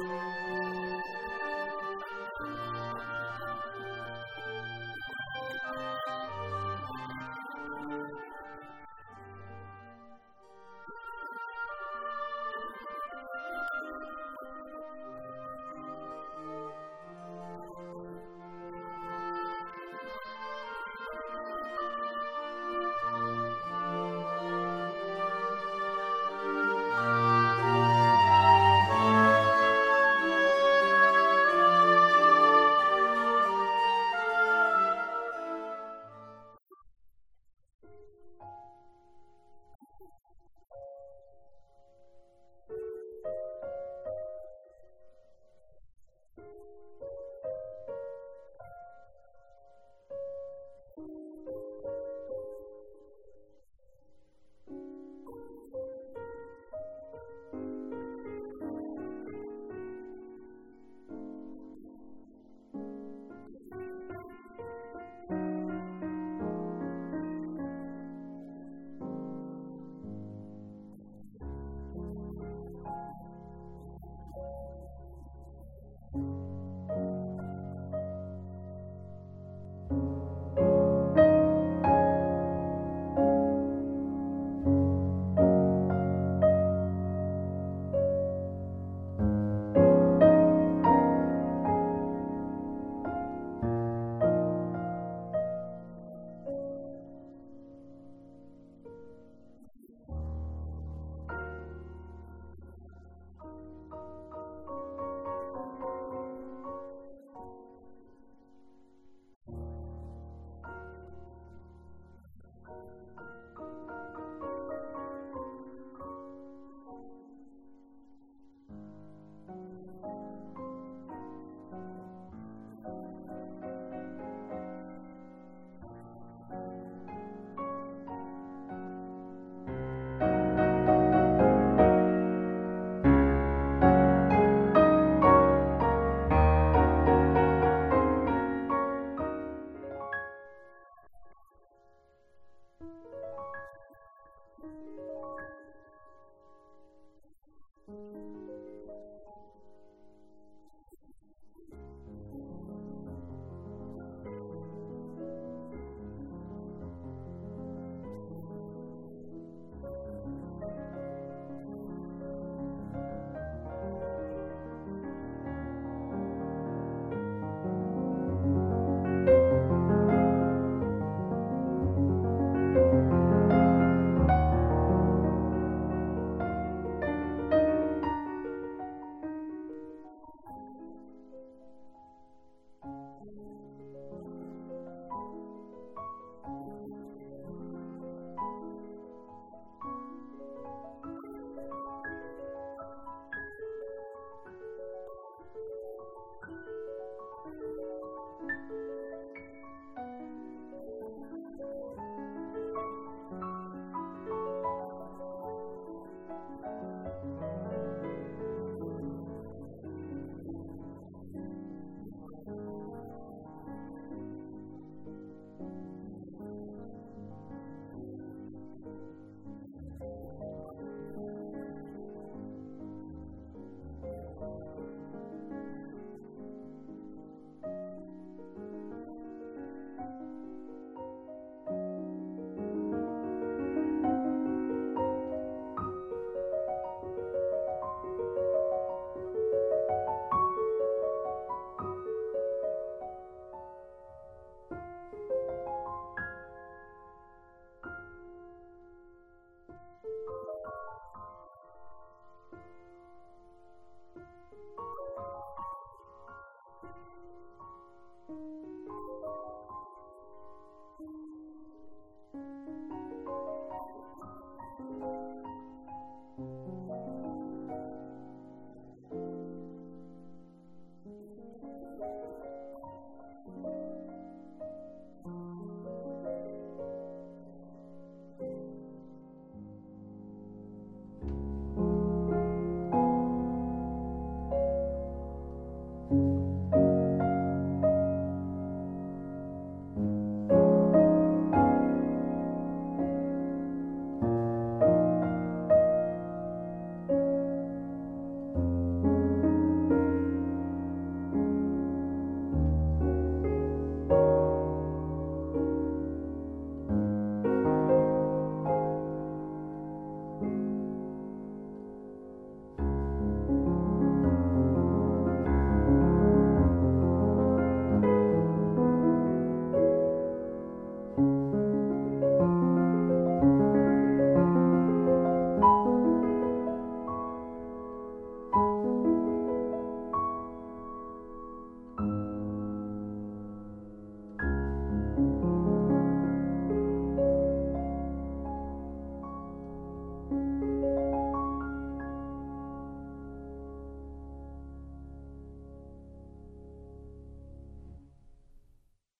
You.